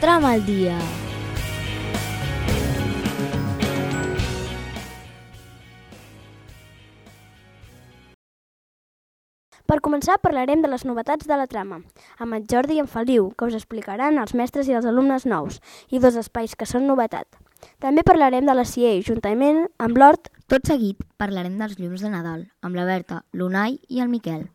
trama al dia. Per començar, parlarem de les novetats de la trama, amb en Jordi i en Feliu, que us explicaran els mestres i els alumnes nous, i dos espais que són novetat. També parlarem de la CIE, juntament amb l'Hort. Tot seguit parlarem dels llums de Nadal, amb la Berta, l'Unai i el Miquel.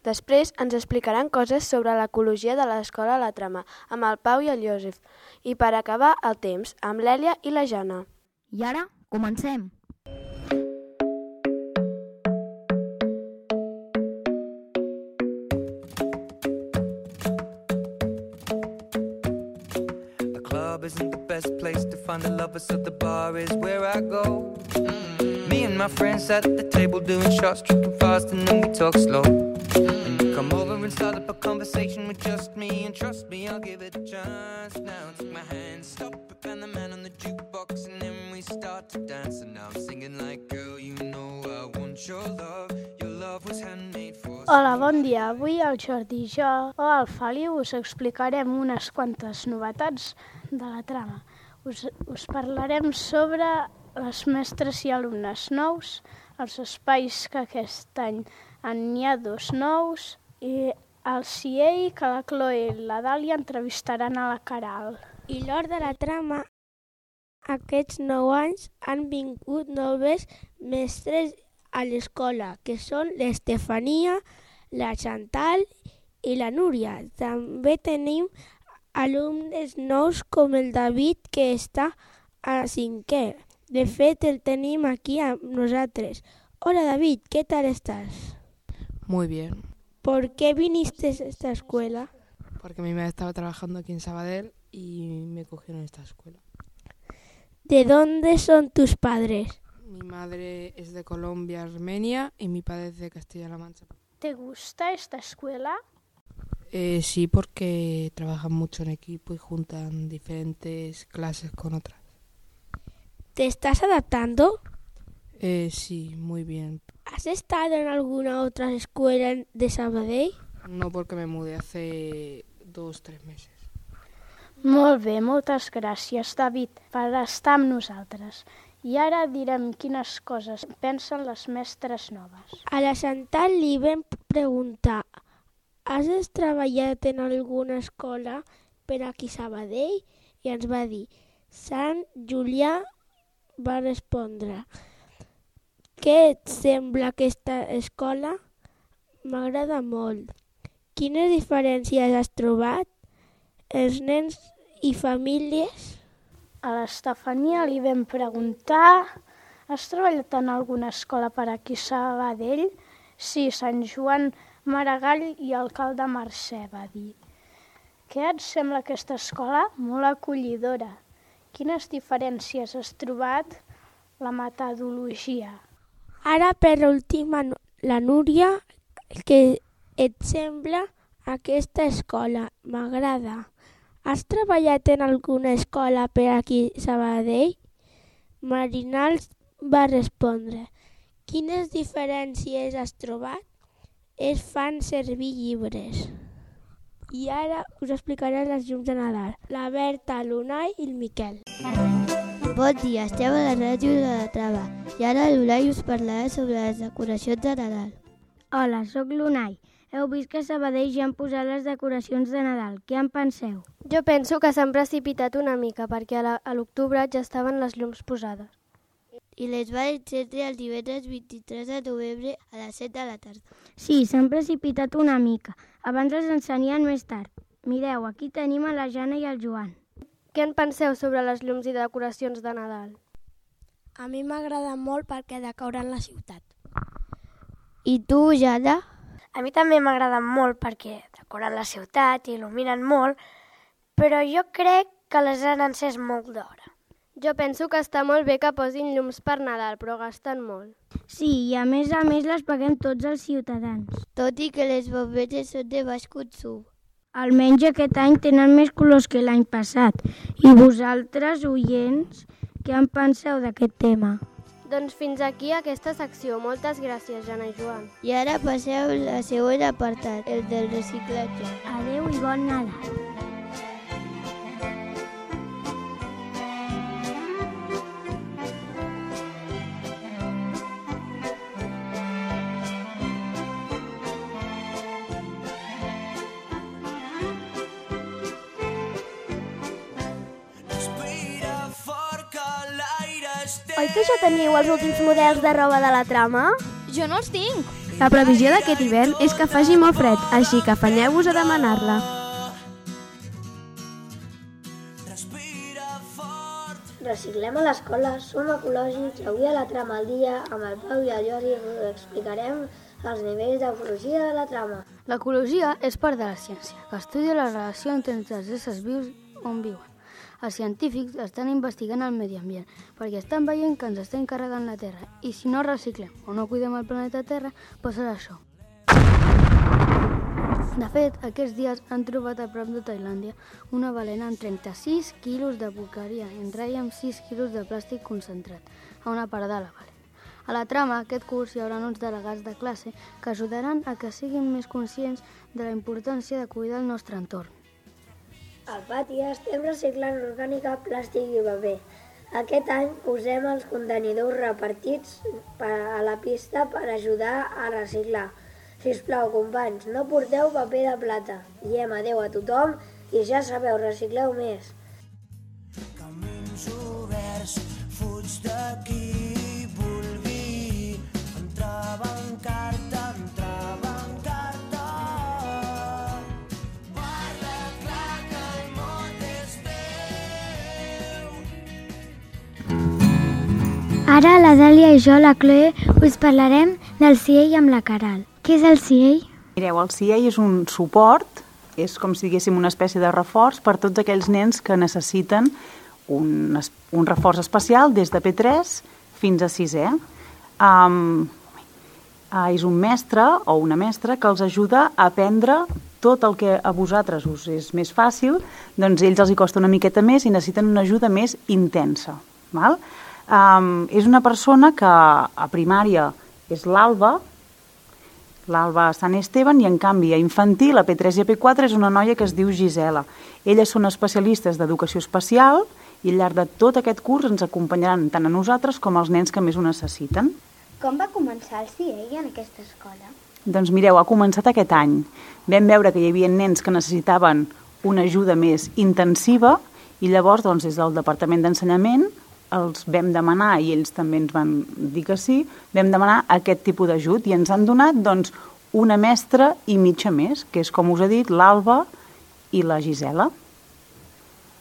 Després ens explicaran coses sobre l'ecologia de l'escola La Trama, amb el Pau i el Josep. I per acabar, el temps, amb l'Èlia i la Jana. I ara, comencem! The club isn't the best place to find the lovers, so the bar is where I go. Me and my friends at the table doing shots, tripping fast, and then we talk slow. Come over and start up a conversation with just me, and trust me, I'll give it a chance. Now take my hand, stop it, and the man on the jukebox, and then we start to dance. And I'm singing like, girl, you know I want your love. Your love was handmade for. Hola, bon dia. Avui el Jordi i jo, o el Feliu, us explicarem unes quantes novetats de la trama. Us, us parlarem sobre les mestres i alumnes nous, els espais que aquest any n'hi ha dos nous, i el CIEI, que la Chloe i la Dàlia entrevistaran a la Caral. I l'hora de la trama, aquests nou anys han vingut noves mestres a l'escola, que són l'Estefania, la Chantal i la Núria. També tenim alumnes nous com el David, que està a cinquè. De fet, el tenim aquí amb nosaltres. Hola David, ¿qué tal estás? Muy bien, ¿Por qué viniste a esta escuela? porque mi madre estaba trabajando aquí en Sabadell y me cogieron esta escuela. ¿De dónde son tus padres? Mi madre es de Colombia, Armenia y mi padre es de Castilla-La Mancha. ¿Te gusta esta escuela? Eh, sí, porque trabajan mucho en equipo y juntan diferentes clases con otras. ¿Te estás adaptando? Eh, sí, muy bien. ¿Has estado en alguna otra escuela de Sabadell? No porque me mudé hace dos, tres meses. Molt bé, moltes gràcies, David, per estar amb nosaltres. I ara direm quines coses pensen les mestres noves. A la Chantal li vam preguntar «Has treballat en alguna escola per aquí a Sabadell?» i ens va dir «Sant Julià va respondre «Què et sembla aquesta escola?» «M'agrada molt». «Quines diferències has trobat?» «Els nens i famílies?» A l'Estefania li vam preguntar has treballat en alguna escola per aquí a Sabadell? Sí, Sant Joan Maragall i alcalde Mercè, va dir. Què et sembla aquesta escola? Molt acollidora. Quines diferències has trobat la metodologia? Ara, per últim, la Núria, què et sembla aquesta escola? M'agrada. Has treballat en alguna escola per aquí Sabadell? Marinals va respondre. Quines diferències has trobat? Es fan servir llibres. I ara us explicaré les llums de Nadal. La Berta, l'Unai i el Miquel. Bon dia, esteu a la ràdio de la Trava i ara l'Ulai us parlarà sobre les decoracions de Nadal. Hola, sóc l'Unai. Heu vist que a Sabadell ja han posat les decoracions de Nadal. Què en penseu? Jo penso que s'han precipitat una mica, perquè a l'octubre ja estaven les llums posades. I les va encendre el divendres 23 de novembre a les 7 de la tarda. Sí, s'han precipitat una mica. Abans les ensenien més tard. Mireu, aquí tenim a la Jana i el Joan. Què en penseu sobre les llums i decoracions de Nadal? A mi m'agrada molt perquè decoren la ciutat. I tu, Jana? A mi també m'agraden molt perquè decoren la ciutat i il·luminen molt, però jo crec que les han encès molt d'hora. Jo penso que està molt bé que posin llums per Nadal, però gasten molt. Sí, i a més a més les paguem tots els ciutadans. Tot i que les bombetes són de baix consum. Almenys aquest any tenen més colors que l'any passat. I vosaltres, oients, què en penseu d'aquest tema? Doncs fins aquí aquesta secció. Moltes gràcies, Jana i Joan. I ara passeu al següent apartat, el del reciclatge. Adeu i bon Nadal. Oi que ja teniu els últims models de roba de la trama? Jo no els tinc. La previsió d'aquest hivern és que faci molt fred, així que afanyeu-vos a demanar-la. Reciclem a l'escola, som ecològics, avui a la trama al dia, amb el Pau i el Jordi us explicarem els nivells d'ecologia de la trama. L'ecologia és part de la ciència, que estudia la relació entre els éssers vius on viuen. Els científics estan investigant el medi ambient perquè estan veient que ens estem carregant la Terra i si no reciclem o no cuidem el planeta Terra, passarà això. De fet, aquests dies han trobat a prop de Tailàndia una balena amb 36 quilos de porqueria, entre ella amb 6 quilos de plàstic concentrat, a una part de la balena. A la trama, aquest curs, hi haurà uns delegats de classe que ajudaran a que siguin més conscients de la importància de cuidar el nostre entorn. Al pati estem reciclant orgànica, plàstic i paper. Aquest any posem els contenidors repartits a la pista per ajudar a reciclar. Si us plau, companys, no porteu paper de plata. Diem adeu a tothom i ja sabeu, recicleu més. Camins oberts, fuig d'aquí, Ara la Dàlia i jo, la Chloe, us parlarem del CIEI amb la Caral. Què és el CIEI? Mireu, el CIEI és un suport, és com si diguéssim una espècie de reforç per tots aquells nens que necessiten un, un reforç especial des de P3 fins a 6è. Um, uh, és un mestre o una mestra que els ajuda a aprendre tot el que a vosaltres us és més fàcil, doncs ells els hi costa una miqueta més i necessiten una ajuda més intensa. Val? Um, és una persona que a primària és l'Alba, l'Alba Sant Esteban, i en canvi a infantil, a P3 i a P4, és una noia que es diu Gisela. Elles són especialistes d'educació especial i al llarg de tot aquest curs ens acompanyaran tant a nosaltres com als nens que més ho necessiten. Com va començar el CIEI en aquesta escola? Doncs mireu, ha començat aquest any. Vam veure que hi havia nens que necessitaven una ajuda més intensiva i llavors, doncs, des del Departament d'Ensenyament els vam demanar, i ells també ens van dir que sí, vam demanar aquest tipus d'ajut i ens han donat doncs, una mestra i mitja més, que és, com us he dit, l'Alba i la Gisela.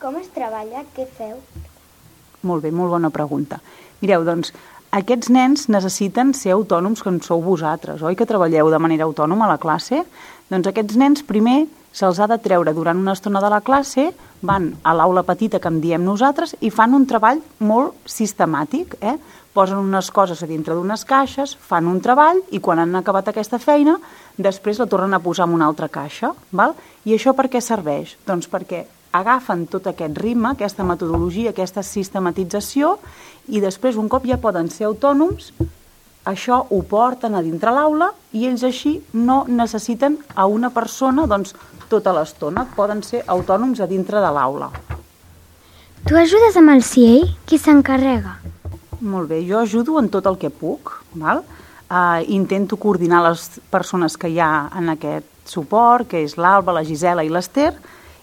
Com es treballa? Què feu? Molt bé, molt bona pregunta. Mireu, doncs, aquests nens necessiten ser autònoms com sou vosaltres, oi que treballeu de manera autònoma a la classe? Doncs aquests nens primer se'ls ha de treure durant una estona de la classe, van a l'aula petita que en diem nosaltres i fan un treball molt sistemàtic. Eh? Posen unes coses a dintre d'unes caixes, fan un treball i quan han acabat aquesta feina, després la tornen a posar en una altra caixa. Val? I això per què serveix? Doncs perquè agafen tot aquest ritme, aquesta metodologia, aquesta sistematització i després, un cop ja poden ser autònoms, això ho porten a dintre l'aula i ells així no necessiten a una persona doncs, tota l'estona, poden ser autònoms a dintre de l'aula. Tu ajudes amb el CIEI? Qui s'encarrega? Molt bé, jo ajudo en tot el que puc. Val? Uh, intento coordinar les persones que hi ha en aquest suport, que és l'Alba, la Gisela i l'Ester,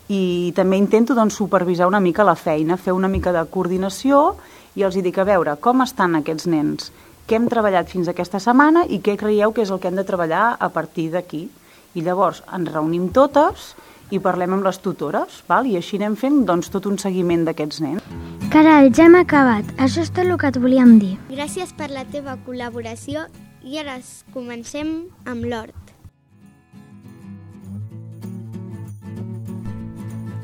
i també intento doncs, supervisar una mica la feina, fer una mica de coordinació i els hi dic a veure com estan aquests nens, què hem treballat fins aquesta setmana i què creieu que és el que hem de treballar a partir d'aquí. I llavors ens reunim totes i parlem amb les tutores, val? i així anem fent doncs, tot un seguiment d'aquests nens. Caral, ja hem acabat. Això és tot el que et volíem dir. Gràcies per la teva col·laboració i ara comencem amb l'hort.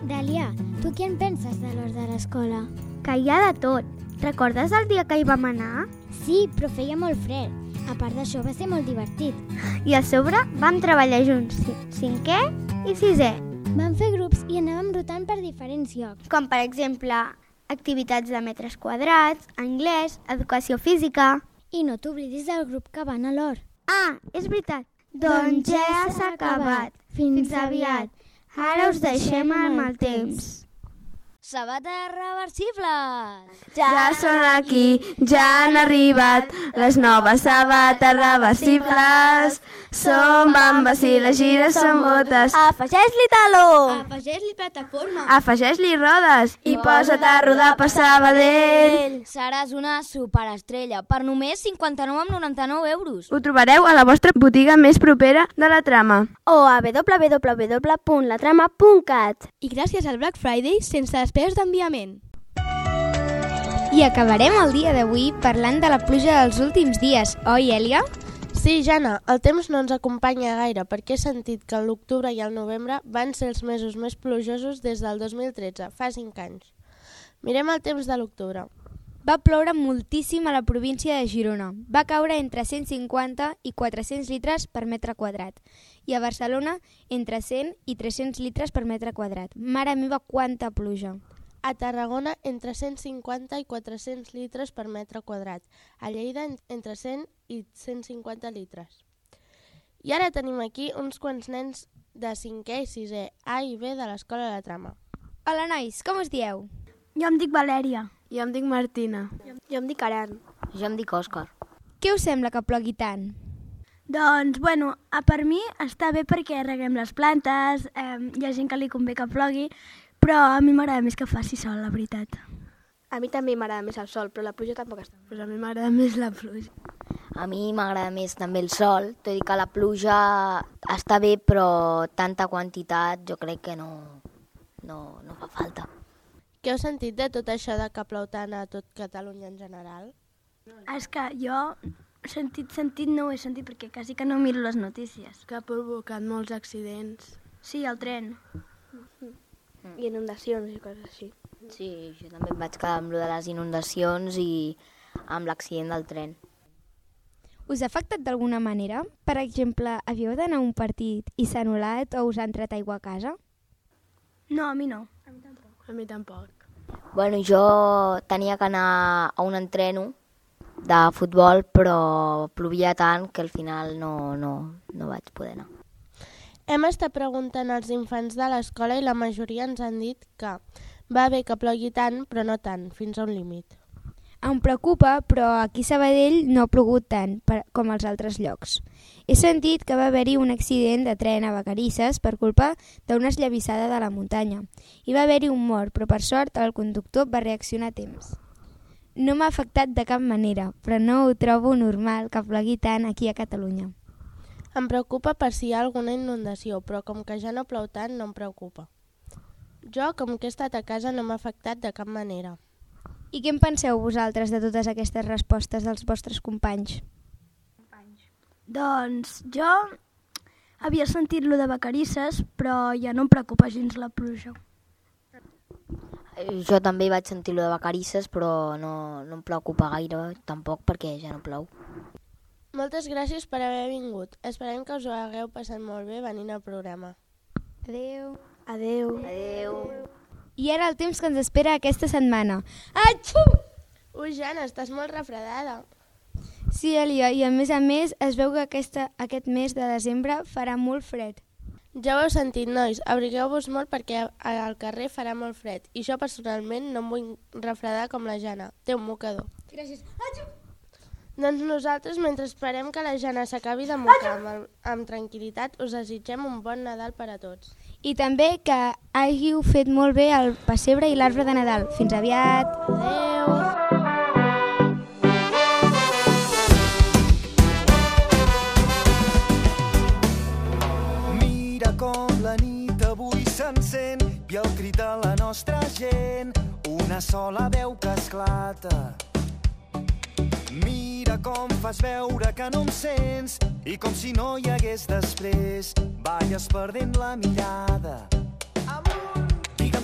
Dàlia, tu què en penses de l'hort de l'escola? Que hi ha de tot. Recordes el dia que hi vam anar? Sí, però feia molt fred. A part d'això, va ser molt divertit. I a sobre vam treballar junts, cinquè i sisè. Vam fer grups i anàvem rotant per diferents llocs. Com, per exemple, activitats de metres quadrats, anglès, educació física... I no t'oblidis del grup que van a l'hort. Ah, és veritat. Doncs ja s'ha acabat. Fins aviat. Ara us deixem amb el temps. Sabates reversibles! Ja són aquí, ja han arribat les noves sabates reversibles. Són bambes i les gires són botes. Afegeix-li taló! Afegeix-li plataforma! Afegeix-li rodes i posa't a rodar per Sabadell. Seràs una superestrella per només 59,99 euros. Ho trobareu a la vostra botiga més propera de la trama. O a www.latrama.cat. I gràcies al Black Friday sense despeses d'enviament. I acabarem el dia d'avui parlant de la pluja dels últims dies, oi, Èlia? Sí, Jana, el temps no ens acompanya gaire perquè he sentit que l'octubre i el novembre van ser els mesos més plujosos des del 2013, fa 5 anys. Mirem el temps de l'octubre. Va ploure moltíssim a la província de Girona. Va caure entre 150 i 400 litres per metre quadrat. I a Barcelona, entre 100 i 300 litres per metre quadrat. Mare meva, quanta pluja! A Tarragona, entre 150 i 400 litres per metre quadrat. A Lleida, entre 100 i 150 litres. I ara tenim aquí uns quants nens de 5è i 6è, A i B de l'Escola de la Trama. Hola, nois, com us dieu? Jo em dic Valèria. Jo em dic Martina. Jo em dic Aran. Jo em dic Òscar. Què us sembla que plogui tant? Doncs, bueno, a per mi està bé perquè reguem les plantes, eh, hi ha gent que li convé que plogui, però a mi m'agrada més que faci sol, la veritat. A mi també m'agrada més el sol, però la pluja tampoc està. Pues a mi m'agrada més la pluja. A mi m'agrada més també el sol, tot i que la pluja està bé, però tanta quantitat jo crec que no, no, no fa falta. Què heu sentit de tot això de que plou tant a tot Catalunya en general? És que jo sentit, sentit no ho he sentit perquè quasi que no miro les notícies. Que ha provocat molts accidents. Sí, el tren. I inundacions i coses així. Sí, jo també em vaig quedar amb lo de les inundacions i amb l'accident del tren. Us ha afectat d'alguna manera? Per exemple, havíeu d'anar a un partit i s'ha anul·lat o us ha entrat aigua a casa? No, a mi no. A mi tampoc. Bueno, jo tenia que anar a un entreno de futbol, però plovia tant que al final no, no, no vaig poder anar. Hem estat preguntant als infants de l'escola i la majoria ens han dit que va bé que plogui tant, però no tant, fins a un límit. Em preocupa, però aquí a Sabadell no ha plogut tant per, com als altres llocs. He sentit que va haver-hi un accident de tren a Vacarisses per culpa d'una esllavissada de la muntanya. Hi va haver-hi un mort, però per sort el conductor va reaccionar a temps. No m'ha afectat de cap manera, però no ho trobo normal que plogui tant aquí a Catalunya. Em preocupa per si hi ha alguna inundació, però com que ja no plou tant, no em preocupa. Jo, com que he estat a casa, no m'ha afectat de cap manera. I què en penseu vosaltres de totes aquestes respostes dels vostres companys? Doncs jo havia sentit lo de Vacarisses, però ja no em preocupa gens la pluja. Jo també vaig sentir lo de Vacarisses, però no, no em preocupa gaire tampoc perquè ja no plou. Moltes gràcies per haver vingut. Esperem que us ho hagueu passat molt bé venint al programa. Adeu. Adeu. Adeu. I ara el temps que ens espera aquesta setmana. Atxu! Ui, Jana, estàs molt refredada. Sí, Elia, i a més a més es veu que aquesta, aquest mes de desembre farà molt fred. Ja ho heu sentit, nois. Abrigueu-vos molt perquè al carrer farà molt fred. I jo personalment no em vull refredar com la Jana. Té un mocador. Gràcies. Atxu! Doncs nosaltres, mentre esperem que la Jana s'acabi de mocar amb, amb tranquil·litat, us desitgem un bon Nadal per a tots. I també que hàgiu fet molt bé el pessebre i l'arbre de Nadal. Fins aviat. Adeu. Sola veu que esclata. Mira com fas veure que no em sents i com si no hi hagués després, balles perdent la mirada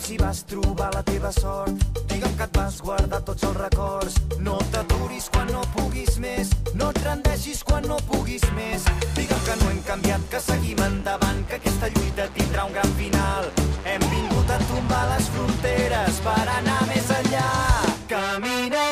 si vas trobar la teva sort. Digue'm que et vas guardar tots els records. No t'aturis quan no puguis més, no et rendeixis quan no puguis més. Digue'm que no hem canviat, que seguim endavant, que aquesta lluita tindrà un gran final. Hem vingut a tombar les fronteres per anar més enllà. Caminem